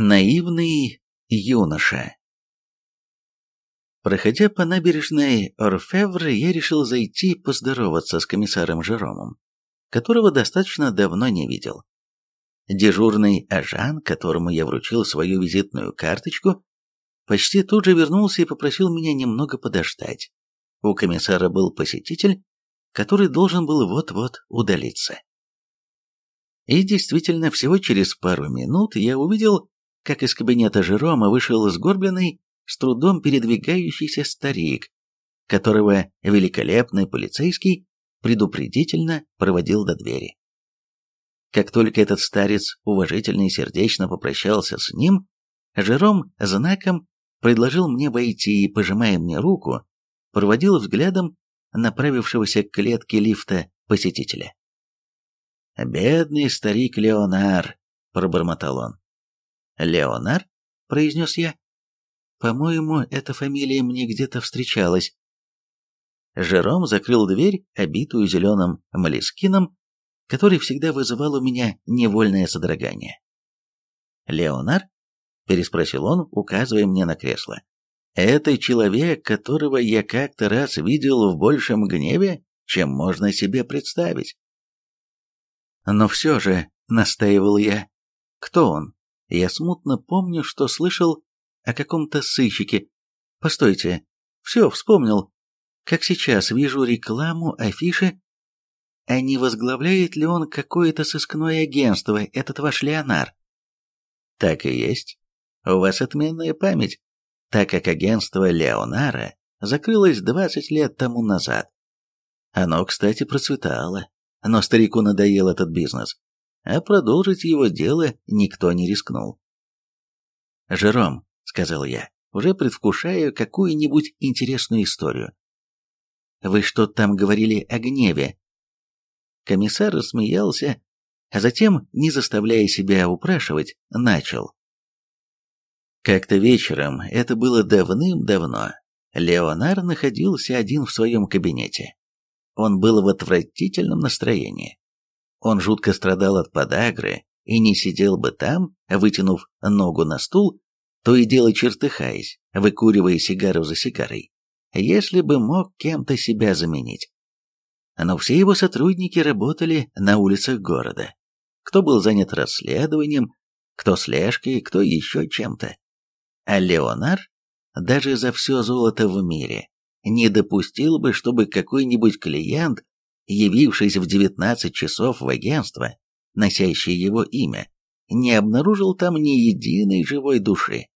Наивный юноша. Проходя по набережной Орфевр, я решил зайти поздороваться с комиссаром Жеромом, которого достаточно давно не видел. Дежурный Ажан, которому я вручил свою визитную карточку, почти тут же вернулся и попросил меня немного подождать. У комиссара был посетитель, который должен был вот-вот удалиться. И действительно, всего через пару минут я увидел как из кабинета Жерома вышел сгорбленный, с трудом передвигающийся старик, которого великолепный полицейский предупредительно проводил до двери. Как только этот старец уважительно и сердечно попрощался с ним, Жером знаком предложил мне войти и, пожимая мне руку, проводил взглядом направившегося к клетке лифта посетителя. «Бедный старик Леонар», — пробормотал он, «Леонар?» — произнес я. «По-моему, эта фамилия мне где-то встречалась». Жером закрыл дверь, обитую зеленым молескином, который всегда вызывал у меня невольное содрогание. «Леонар?» — переспросил он, указывая мне на кресло. «Это человек, которого я как-то раз видел в большем гневе, чем можно себе представить». «Но все же», — настаивал я, — «кто он?» Я смутно помню, что слышал о каком-то сыщике. Постойте, все, вспомнил. Как сейчас вижу рекламу, афиши. А не возглавляет ли он какое-то сыскное агентство, этот ваш Леонар? Так и есть. У вас отменная память, так как агентство Леонара закрылось 20 лет тому назад. Оно, кстати, процветало, но старику надоел этот бизнес а продолжить его дело никто не рискнул. «Жером», — сказал я, уже предвкушая какую-нибудь интересную историю. «Вы что там говорили о гневе?» Комиссар рассмеялся, а затем, не заставляя себя упрашивать, начал. Как-то вечером, это было давным-давно, Леонар находился один в своем кабинете. Он был в отвратительном настроении. Он жутко страдал от подагры и не сидел бы там, вытянув ногу на стул, то и дело чертыхаясь, выкуривая сигару за сигарой, если бы мог кем-то себя заменить. Но все его сотрудники работали на улицах города. Кто был занят расследованием, кто слежкой, кто еще чем-то. А Леонар даже за все золото в мире не допустил бы, чтобы какой-нибудь клиент явившись в 19 часов в агентство, носящее его имя, не обнаружил там ни единой живой души.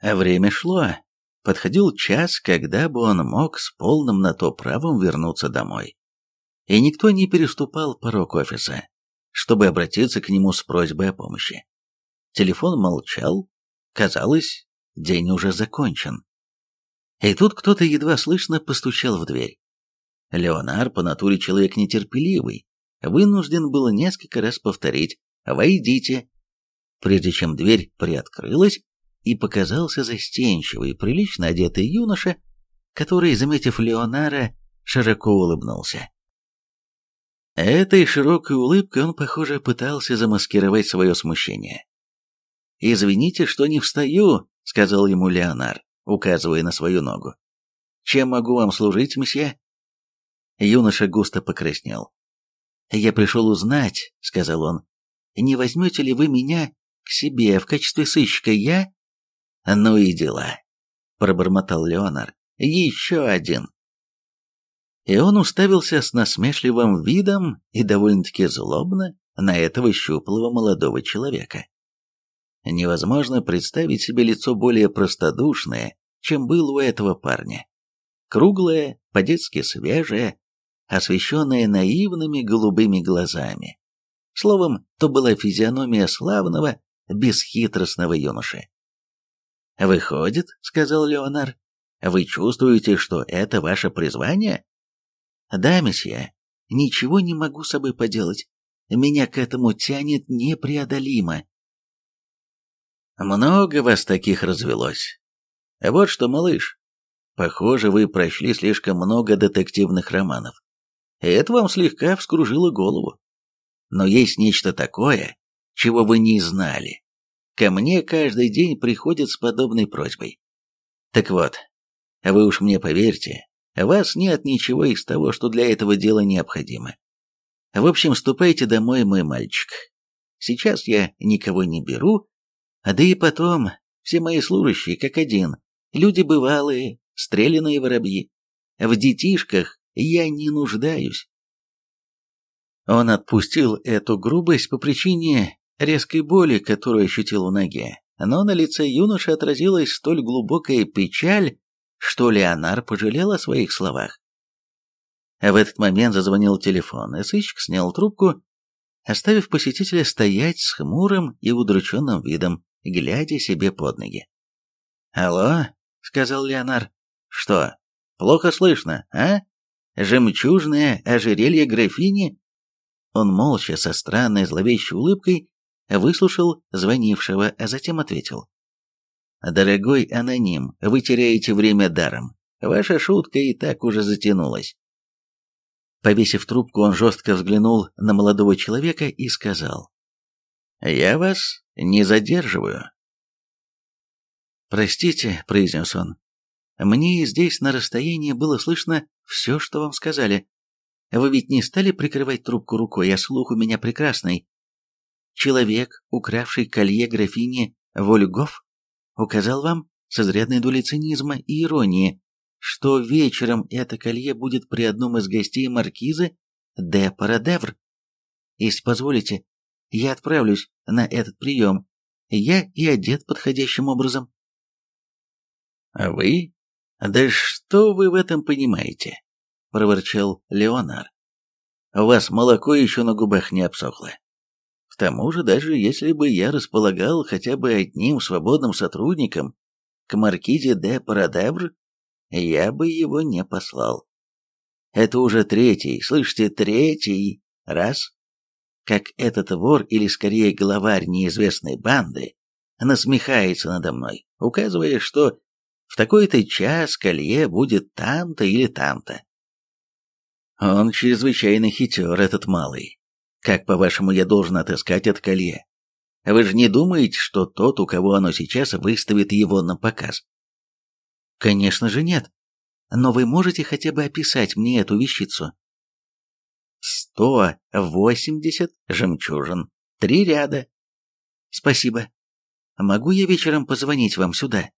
А время шло. Подходил час, когда бы он мог с полным на то правом вернуться домой. И никто не переступал порог офиса, чтобы обратиться к нему с просьбой о помощи. Телефон молчал. Казалось, день уже закончен. И тут кто-то едва слышно постучал в дверь. Леонар по натуре человек нетерпеливый, вынужден был несколько раз повторить «Войдите», прежде чем дверь приоткрылась, и показался застенчивый, прилично одетый юноша, который, заметив Леонара, широко улыбнулся. Этой широкой улыбкой он, похоже, пытался замаскировать свое смущение. «Извините, что не встаю», — сказал ему Леонар, указывая на свою ногу. «Чем могу вам служить, месье?» Юноша густо покраснел. «Я пришел узнать», — сказал он, — «не возьмете ли вы меня к себе в качестве сыщика? Я...» «Ну и дела», — пробормотал Леонар. «Еще один». И он уставился с насмешливым видом и довольно-таки злобно на этого щуплого молодого человека. Невозможно представить себе лицо более простодушное, чем было у этого парня. Круглое, по-детски свежее, освещенная наивными голубыми глазами. Словом, то была физиономия славного, бесхитростного юноши. «Выходит, — сказал Леонар, — вы чувствуете, что это ваше призвание?» «Да, месье, ничего не могу с собой поделать. Меня к этому тянет непреодолимо». «Много вас таких развелось. Вот что, малыш, похоже, вы прочли слишком много детективных романов. Это вам слегка вскружило голову. Но есть нечто такое, чего вы не знали. ко мне каждый день приходят с подобной просьбой. Так вот, вы уж мне поверьте, вас нет ничего из того, что для этого дела необходимо. В общем, ступайте домой, мой мальчик. Сейчас я никого не беру, а да и потом, все мои служащие, как один, люди бывалые, стрелянные воробьи. В детишках я не нуждаюсь. Он отпустил эту грубость по причине резкой боли, которую ощутил в ноге, но на лице юноши отразилась столь глубокая печаль, что Леонар пожалел о своих словах. В этот момент зазвонил телефон, и сыщик снял трубку, оставив посетителя стоять с хмурым и удрученным видом, глядя себе под ноги. «Алло?» — сказал Леонар. «Что, плохо слышно, а? Жемчужное ожерелье графини?» Он молча, со странной зловещей улыбкой, выслушал звонившего, а затем ответил. «Дорогой аноним, вы теряете время даром. Ваша шутка и так уже затянулась». Повесив трубку, он жестко взглянул на молодого человека и сказал. «Я вас не задерживаю». «Простите», — произнес он, — «мне здесь на расстоянии было слышно все, что вам сказали. Вы ведь не стали прикрывать трубку рукой, а слух у меня прекрасный. Человек, укравший колье графини Вольгов, указал вам с изрядной долей цинизма и иронии, что вечером это колье будет при одном из гостей маркизы де Парадевр. Если позволите, я отправлюсь на этот прием. Я и одет подходящим образом. А вы? Да что вы в этом понимаете? — проворчал Леонар. «У вас молоко еще на губах не обсохло. К тому же, даже если бы я располагал хотя бы одним свободным сотрудником к маркизе де Парадевр, я бы его не послал. Это уже третий, слышите, третий раз, как этот вор, или скорее главарь неизвестной банды, насмехается надо мной, указывая, что в такой-то час колье будет там-то или там-то. Он чрезвычайно хитер, этот малый. Как, по-вашему, я должен отыскать это колье? Вы же не думаете, что тот, у кого оно сейчас, выставит его на показ? Конечно же нет. Но вы можете хотя бы описать мне эту вещицу? Сто восемьдесят жемчужин. Три ряда. Спасибо. Могу я вечером позвонить вам сюда?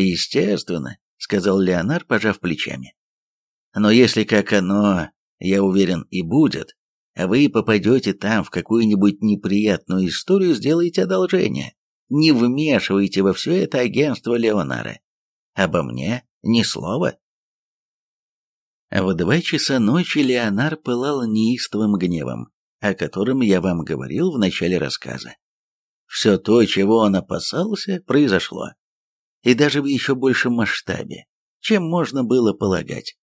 Естественно, сказал Леонар, пожав плечами. Но если как оно, я уверен, и будет, вы попадете там в какую-нибудь неприятную историю, сделайте одолжение. Не вмешивайте во все это агентство Леонара. Обо мне ни слова. В два часа ночи Леонар пылал неистовым гневом, о котором я вам говорил в начале рассказа. Все то, чего он опасался, произошло. И даже в еще большем масштабе, чем можно было полагать.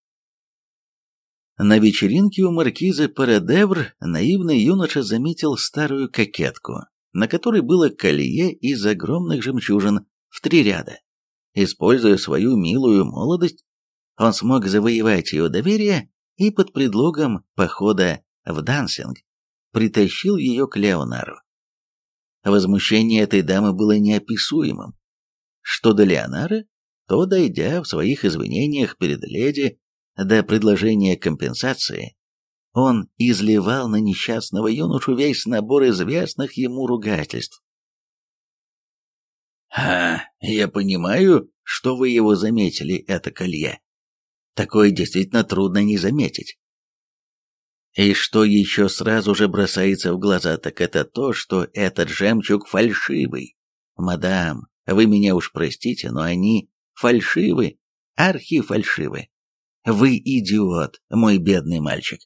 На вечеринке у маркиза Парадевр наивный юноша заметил старую кокетку, на которой было колье из огромных жемчужин в три ряда. Используя свою милую молодость, он смог завоевать ее доверие и под предлогом похода в дансинг притащил ее к Леонару. Возмущение этой дамы было неописуемым. Что до Леонара, то, дойдя в своих извинениях перед леди до предложения компенсации, он изливал на несчастного юношу весь набор известных ему ругательств. «А, я понимаю, что вы его заметили, это колье. Такое действительно трудно не заметить. И что еще сразу же бросается в глаза, так это то, что этот жемчуг фальшивый. Мадам, вы меня уж простите, но они фальшивы, архифальшивы. Вы идиот, мой бедный мальчик.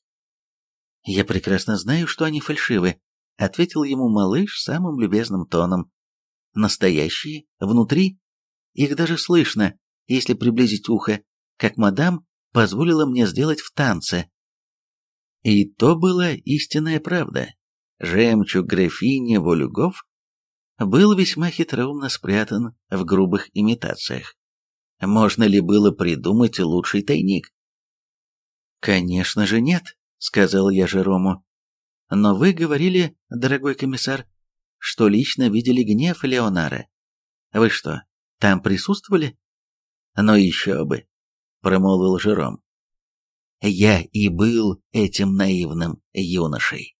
Я прекрасно знаю, что они фальшивы, ответил ему малыш самым любезным тоном. Настоящие, внутри. Их даже слышно, если приблизить ухо, как мадам позволила мне сделать в танце. И то была истинная правда. Жемчуг графини Волюгов был весьма хитроумно спрятан в грубых имитациях. Можно ли было придумать лучший тайник? «Конечно же нет», — сказал я Жерому. «Но вы говорили, дорогой комиссар, что лично видели гнев Леонара. Вы что, там присутствовали? Ну еще бы, промолвил Жером. Я и был этим наивным юношей.